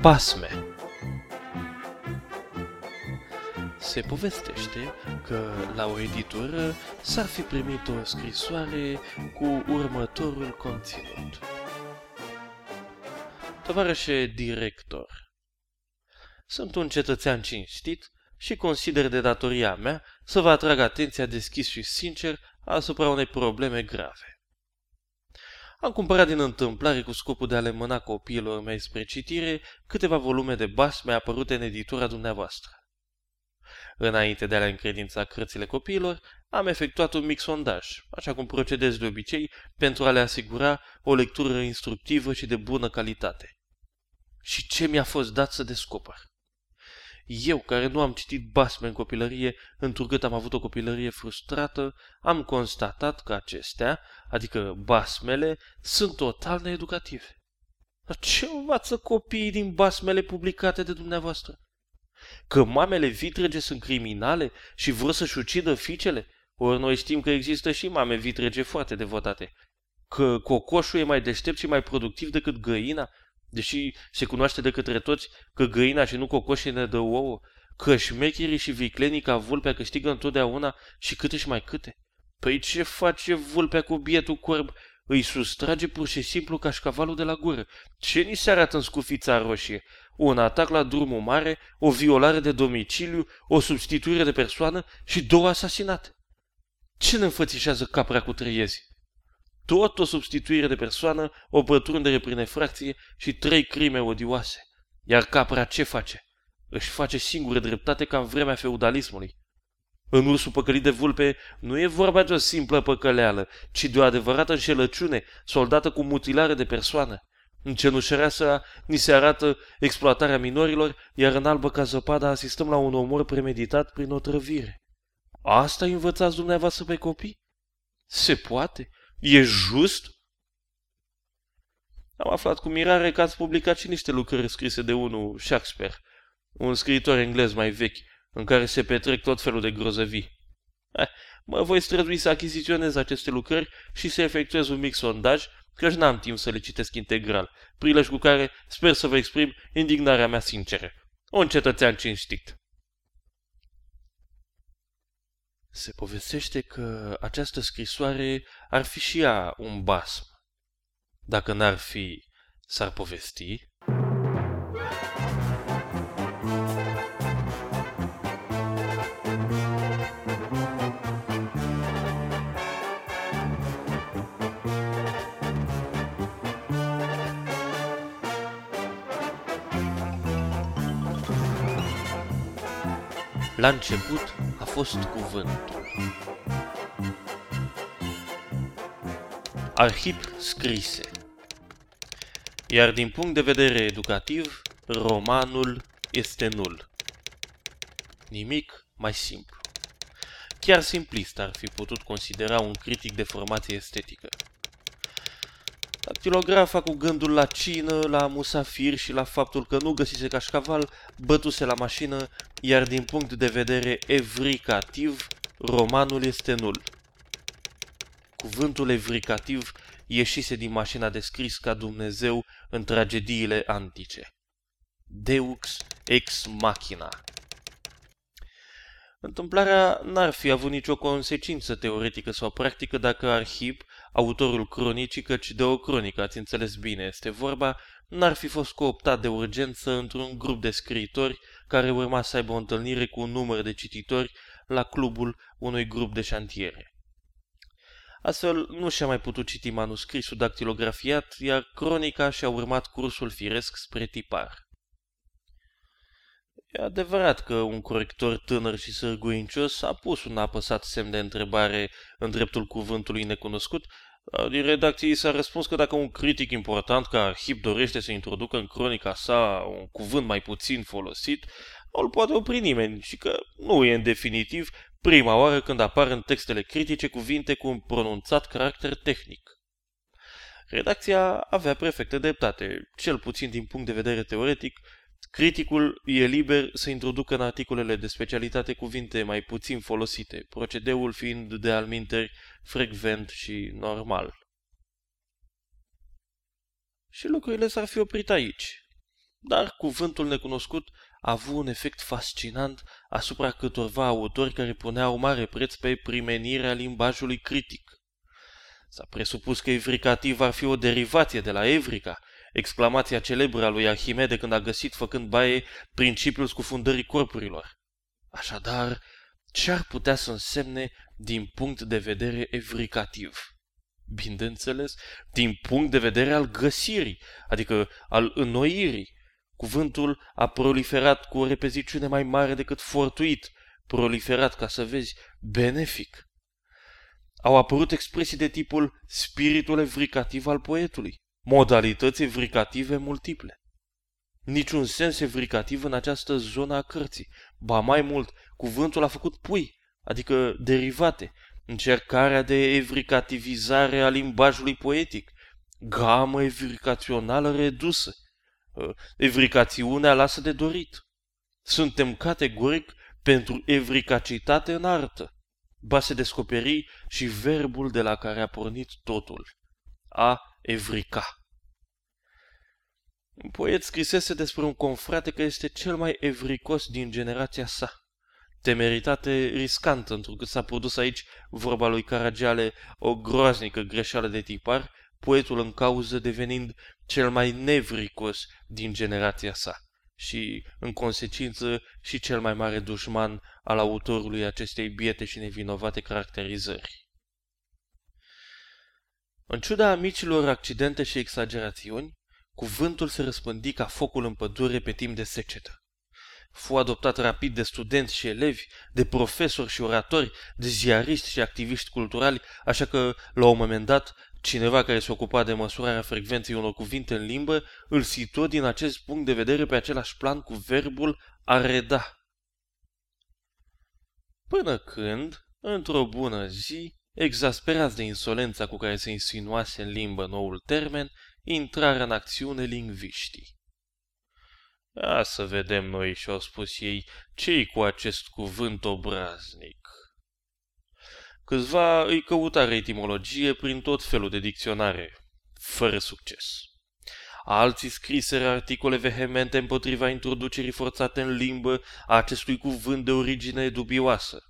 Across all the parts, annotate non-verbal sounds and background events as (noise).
Basme Se povestește că la o editură s-ar fi primit o scrisoare cu următorul conținut. Tovarășe director, sunt un cetățean cinstit și consider de datoria mea să vă atrag atenția deschis și sincer asupra unei probleme grave. Am cumpărat din întâmplare cu scopul de a le mâna copiilor mei spre citire câteva volume de basme apărute în editura dumneavoastră. Înainte de a le încredința cărțile copiilor, am efectuat un mic sondaj, așa cum procedez de obicei, pentru a le asigura o lectură instructivă și de bună calitate. Și ce mi-a fost dat să descoper? Eu, care nu am citit basme în copilărie, întrucât am avut o copilărie frustrată, am constatat că acestea, adică basmele, sunt total needucative. Dar ce învață copiii din basmele publicate de dumneavoastră? Că mamele vitrege sunt criminale și vor să-și ucidă fiicele? Ori noi știm că există și mame vitrege foarte devotate. Că cocoșul e mai deștept și mai productiv decât găina Deși se cunoaște de către toți că găina și nu cocoșii ne dă ouă, că șmecherii și viclenii ca vulpea câștigă întotdeauna și câte și mai câte. Păi ce face vulpea cu bietul corb? Îi sustrage pur și simplu cașcavalul de la gură. Ce ni se arată în scufița roșie? Un atac la drumul mare, o violare de domiciliu, o substituire de persoană și două asasinate. Ce ne înfățișează capra cu trăiezi? Tot o substituire de persoană, o pătrundere prin efracție și trei crime odioase. Iar capra ce face? Își face singură dreptate ca în vremea feudalismului. În ursul păcălit de vulpe nu e vorba de o simplă păcăleală, ci de o adevărată înșelăciune, soldată cu mutilare de persoană. În cenușăreasa ni se arată exploatarea minorilor, iar în albă ca zăpada asistăm la un omor premeditat prin o trăvire. Asta învățați dumneavoastră pe copii? Se poate? E just? Am aflat cu mirare că ați publicat și niște lucrări scrise de unul Shakespeare, un scriitor englez mai vechi, în care se petrec tot felul de grozăvii. Eh, mă voi strădui să achiziționez aceste lucrări și să efectuez un mic sondaj, căci n-am timp să le citesc integral, prilej cu care sper să vă exprim indignarea mea sinceră. Un cetățean cinstit. Se povestește că această scrisoare ar fi și ea un basm. Dacă n-ar fi, s-ar povesti La început a fost cuvântul. Arhip scrise. Iar din punct de vedere educativ, romanul este nul. Nimic mai simplu. Chiar simplist ar fi putut considera un critic de formație estetică. Dactilografa cu gândul la cină, la musafir și la faptul că nu găsise cașcaval, bătuse la mașină, iar din punct de vedere evricativ, romanul este nul. Cuvântul evricativ ieșise din mașina de scris ca Dumnezeu în tragediile antice. Deux ex machina. Întâmplarea n-ar fi avut nicio consecință teoretică sau practică dacă Arhip autorul cronicii, căci de o cronică, ați înțeles bine, este vorba, n-ar fi fost cooptat de urgență într-un grup de scriitori care urma să aibă o întâlnire cu un număr de cititori la clubul unui grup de șantiere. Astfel, nu și-a mai putut citi manuscrisul dactilografiat, iar cronica și-a urmat cursul firesc spre tipar. E adevărat că un corector tânăr și sârguincios a pus un apăsat semn de întrebare în dreptul cuvântului necunoscut, din redacție s-a răspuns că dacă un critic important ca Arhip dorește să introducă în cronica sa un cuvânt mai puțin folosit, nu îl poate opri nimeni și că nu e în definitiv prima oară când apar în textele critice cuvinte cu un pronunțat caracter tehnic. Redacția avea perfectă dreptate, cel puțin din punct de vedere teoretic, Criticul e liber să introducă în articolele de specialitate cuvinte mai puțin folosite, procedeul fiind de alminteri frecvent și normal. Și lucrurile s-ar fi oprit aici. Dar cuvântul necunoscut a avut un efect fascinant asupra câtorva autori care puneau mare preț pe primenirea limbajului critic. S-a presupus că evricativ ar fi o derivație de la evrica, exclamația celebră a lui Arhimede când a găsit făcând baie principiul scufundării corpurilor. Așadar, ce ar putea să însemne din punct de vedere evricativ? Bineînțeles, din punct de vedere al găsirii, adică al înnoirii. Cuvântul a proliferat cu o repeziciune mai mare decât fortuit, proliferat, ca să vezi, benefic. Au apărut expresii de tipul spiritul evricativ al poetului, modalități evricative multiple. Niciun sens evricativ în această zonă a cărții. Ba mai mult, cuvântul a făcut pui, adică derivate, încercarea de evricativizare a limbajului poetic, gamă evricațională redusă, ă, evricațiunea lasă de dorit. Suntem categoric pentru evricacitate în artă. Ba se descoperi și verbul de la care a pornit totul, a evrica. Un poet scrisese despre un confrate că este cel mai evricos din generația sa. Temeritate riscantă, întrucât s-a produs aici vorba lui Caragiale o groaznică greșeală de tipar, poetul în cauză devenind cel mai nevricos din generația sa și, în consecință, și cel mai mare dușman al autorului acestei biete și nevinovate caracterizări. În ciuda micilor accidente și exagerațiuni, cuvântul se răspândi ca focul în pădure pe timp de secetă. Fu adoptat rapid de studenți și elevi, de profesori și oratori, de ziariști și activiști culturali, așa că, la un moment dat, cineva care se ocupa de măsurarea frecvenței unor cuvinte în limbă îl situă din acest punct de vedere pe același plan cu verbul a reda. Până când, într-o bună zi, exasperați de insolența cu care se insinuase în limbă noul termen, intrară în acțiune lingviștii. A să vedem noi, și-au spus ei, ce cu acest cuvânt obraznic. Câțiva îi căutară etimologie prin tot felul de dicționare, fără succes. Alții scriseră articole vehemente împotriva introducerii forțate în limbă a acestui cuvânt de origine dubioasă.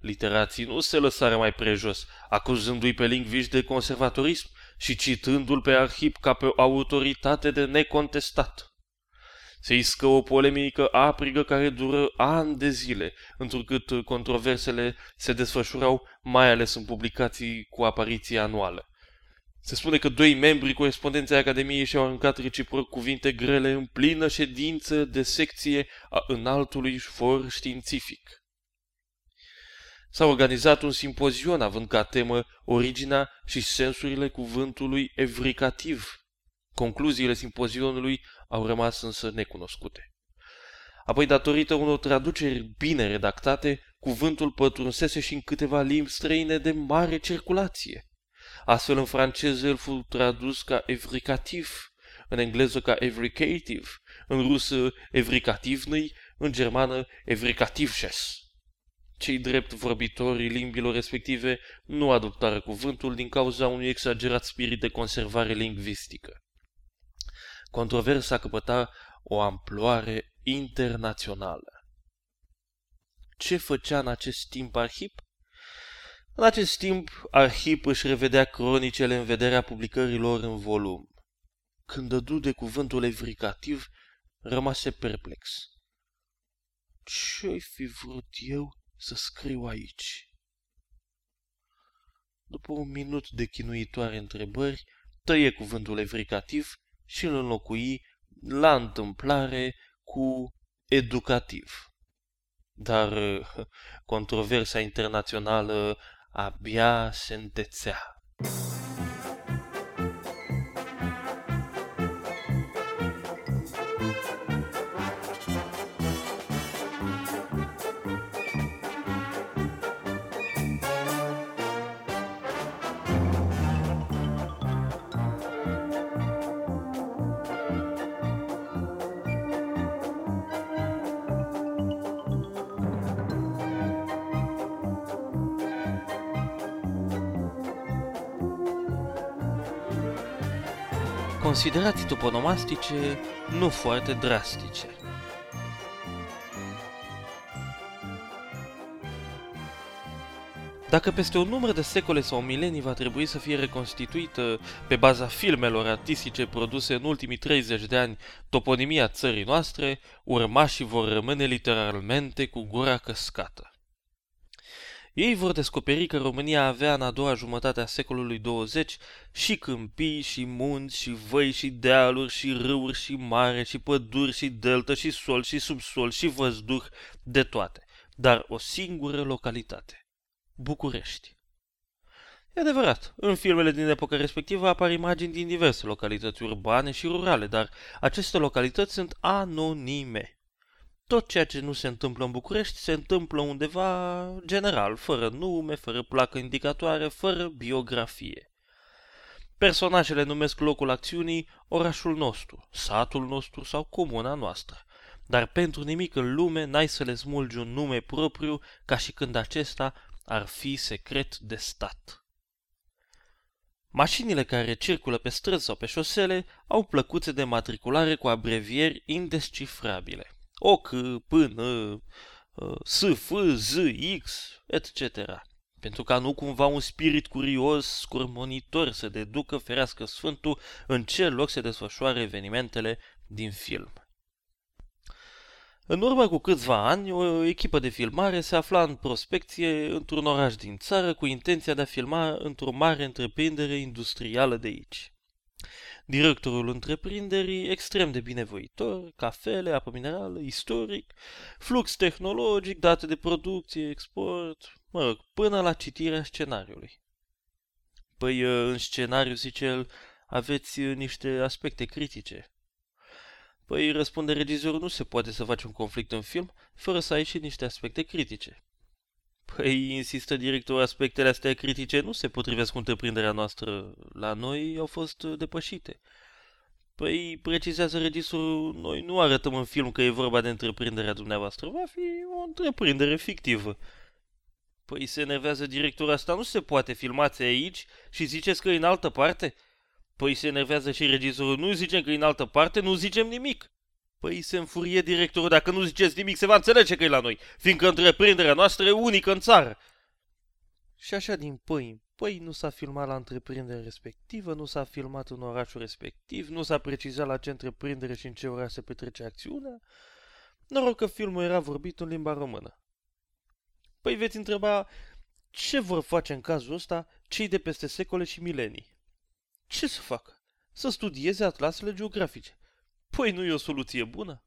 Literații nu se lăsară mai prejos, acuzându-i pe lingviști de conservatorism și citându-l pe Arhip ca pe o autoritate de necontestat. Se iscă o polemică aprigă care dură ani de zile, întrucât controversele se desfășurau mai ales în publicații cu apariție anuală. Se spune că doi membri corespondenței Academiei și-au aruncat reciproc cuvinte grele în plină ședință de secție a înaltului for științific. S-a organizat un simpozion având ca temă originea și sensurile cuvântului evricativ. Concluziile simpozionului au rămas însă necunoscute. Apoi, datorită unor traduceri bine redactate, cuvântul pătrunsese și în câteva limbi străine de mare circulație. Astfel, în franceză el fu tradus ca evricativ, în engleză ca evricative, în rusă evricativnăi, în germană evricativșes. Cei drept vorbitorii limbilor respective nu adoptară cuvântul din cauza unui exagerat spirit de conservare lingvistică. Controversa căpăta o amploare internațională. Ce făcea în acest timp Arhip? În acest timp, Arhip își revedea cronicele în vederea publicărilor în volum. Când dădu de cuvântul evricativ, rămase perplex. Ce-ai fi vrut eu să scriu aici. După un minut de chinuitoare întrebări, tăie cuvântul evricativ și îl înlocui la întâmplare cu educativ. Dar (laughs) controversa internațională abia se întețea. Considerații toponomastice nu foarte drastice. Dacă peste un număr de secole sau milenii va trebui să fie reconstituită pe baza filmelor artistice produse în ultimii 30 de ani toponimia țării noastre, urmașii vor rămâne literalmente cu gura căscată. Ei vor descoperi că România avea în a doua jumătate a secolului 20 și câmpii, și munți, și văi, și dealuri, și râuri, și mare, și păduri, și delta, și sol, și subsol, și văzduh, de toate, dar o singură localitate. București. E adevărat, în filmele din epoca respectivă apar imagini din diverse localități urbane și rurale, dar aceste localități sunt anonime. Tot ceea ce nu se întâmplă în București se întâmplă undeva general, fără nume, fără placă indicatoare, fără biografie. Personajele numesc locul acțiunii orașul nostru, satul nostru sau comuna noastră, dar pentru nimic în lume n-ai să le smulgi un nume propriu ca și când acesta ar fi secret de stat. Mașinile care circulă pe străzi sau pe șosele au plăcuțe de matriculare cu abrevieri indescifrabile. OC, până, SF, ZX, etc. Pentru ca nu cumva un spirit curios, scurmonitor să deducă ferească Sfântul în ce loc se desfășoară evenimentele din film. În urmă cu câțiva ani, o echipă de filmare se afla în prospecție într-un oraș din țară cu intenția de a filma într-o mare întreprindere industrială de aici. Directorul întreprinderii, extrem de binevoitor, cafele, apă minerală, istoric, flux tehnologic, date de producție, export, mă rog, până la citirea scenariului. Păi, în scenariu, zice el, aveți niște aspecte critice. Păi, răspunde regizorul, nu se poate să faci un conflict în film fără să ai și niște aspecte critice. Păi, insistă directorul, aspectele astea critice nu se potrivesc cu întreprinderea noastră. La noi au fost depășite. Păi, precizează regizorul, noi nu arătăm în film că e vorba de întreprinderea dumneavoastră. Va fi o întreprindere fictivă. Păi se enervează directorul, asta nu se poate, filmați aici și ziceți că e în altă parte? Păi se enervează și regizorul, nu zicem că e în altă parte, nu zicem nimic. Păi se înfurie directorul, dacă nu ziceți nimic, se va înțelege că e la noi, fiindcă întreprinderea noastră e unică în țară. Și așa din păi, păi nu s-a filmat la întreprinderea respectivă, nu s-a filmat în orașul respectiv, nu s-a precizat la ce întreprindere și în ce oraș se petrece acțiunea. Noroc că filmul era vorbit în limba română. Păi veți întreba, ce vor face în cazul ăsta cei de peste secole și milenii? Ce să facă? Să studieze atlasele geografice. Păi nu e o soluție bună?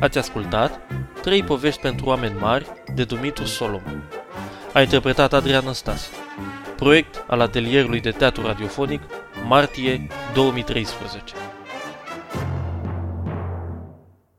Ați ascultat Trei povești pentru oameni mari de Dumitru Solomon. A interpretat Adrian Năstase. Proiect al atelierului de teatru radiofonic, martie 2013.